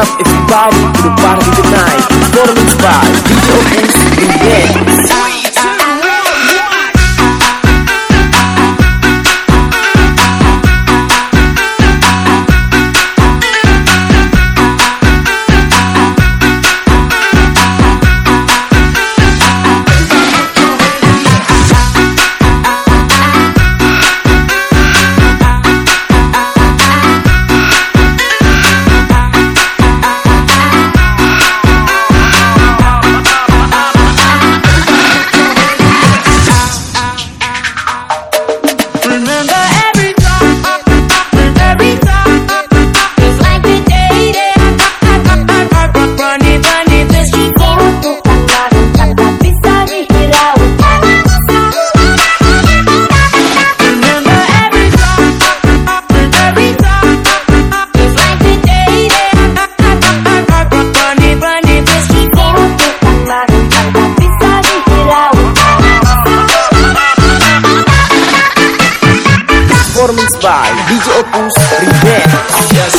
If you body, to the body. by DJ Opus Remix. Yes,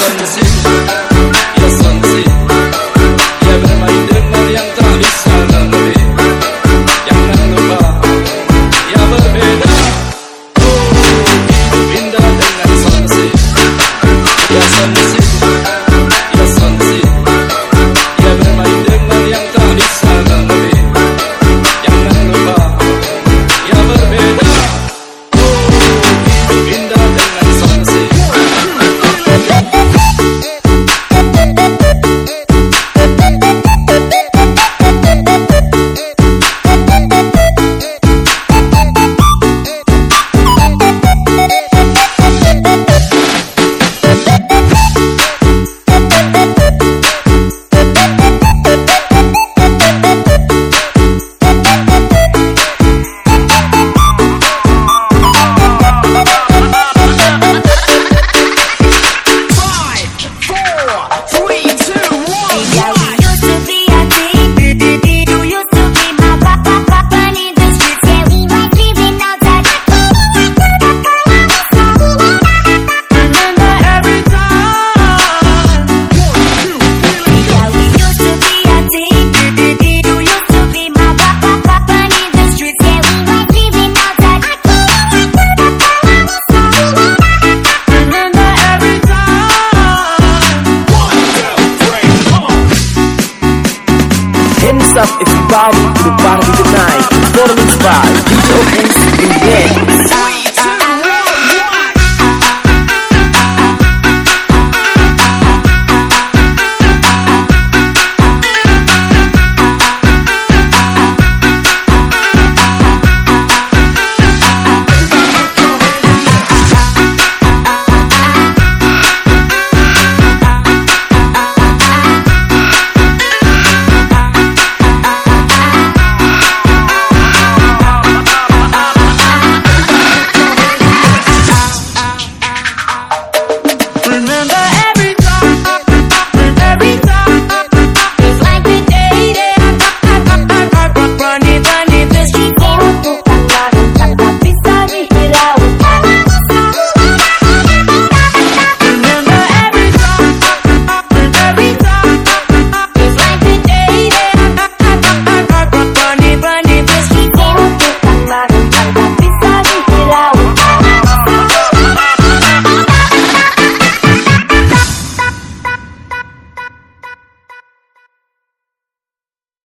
I'm the Hands up everybody to the party tonight Performance by DJ Opus Remix